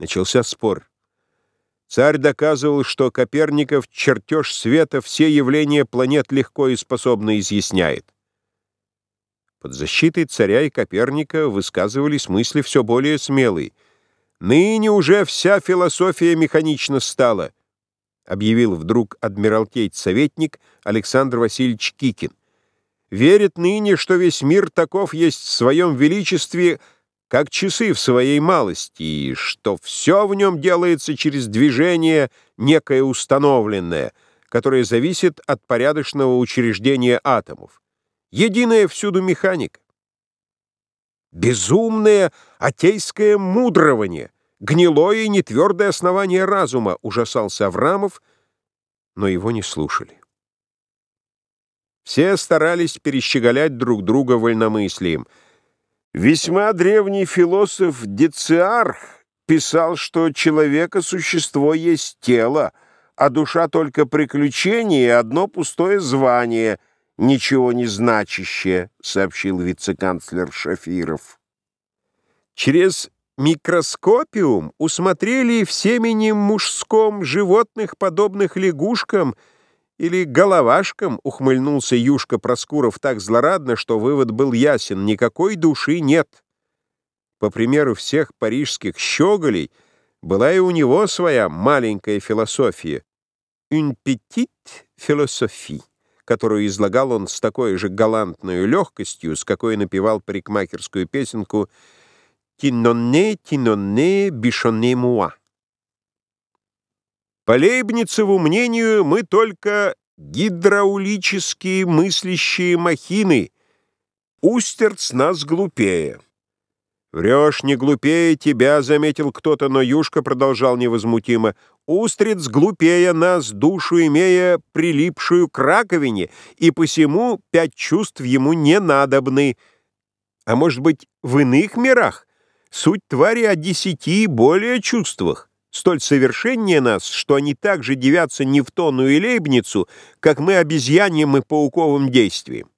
Начался спор. Царь доказывал, что Коперников чертеж света все явления планет легко и способно изъясняет. Под защитой царя и Коперника высказывались мысли все более смелые. «Ныне уже вся философия механично стала», объявил вдруг адмиралтейт-советник Александр Васильевич Кикин. «Верит ныне, что весь мир таков есть в своем величестве, как часы в своей малости, и что все в нем делается через движение некое установленное, которое зависит от порядочного учреждения атомов единая всюду механика. Безумное атейское мудрование, гнилое и нетвердое основание разума, ужасался Аврамов, но его не слушали. Все старались перещеголять друг друга вольномыслием. Весьма древний философ Дециарх писал, что человека существо есть тело, а душа только приключение и одно пустое звание — ничего не значащее», — сообщил вице-канцлер Шафиров. Через микроскопиум усмотрели в семени мужском животных, подобных лягушкам или головашкам, ухмыльнулся Юшка Проскуров так злорадно, что вывод был ясен, никакой души нет. По примеру всех парижских щеголей, была и у него своя маленькая философия. «Une petite philosophie» которую излагал он с такой же галантной легкостью, с какой напевал парикмахерскую песенку «Тинонне, тинонне, бишонне муа». По Лейбницеву мнению, мы только гидраулические мыслящие махины. Устерц нас глупее. «Врешь не глупее тебя», — заметил кто-то, но Юшка продолжал невозмутимо. «Устриц глупее нас, душу имея прилипшую к раковине, и посему пять чувств ему не надобны. А может быть, в иных мирах суть твари о десяти и более чувствах, столь совершеннее нас, что они так же девятся Нефтону и Лейбницу, как мы обезьяньям и пауковым действиям.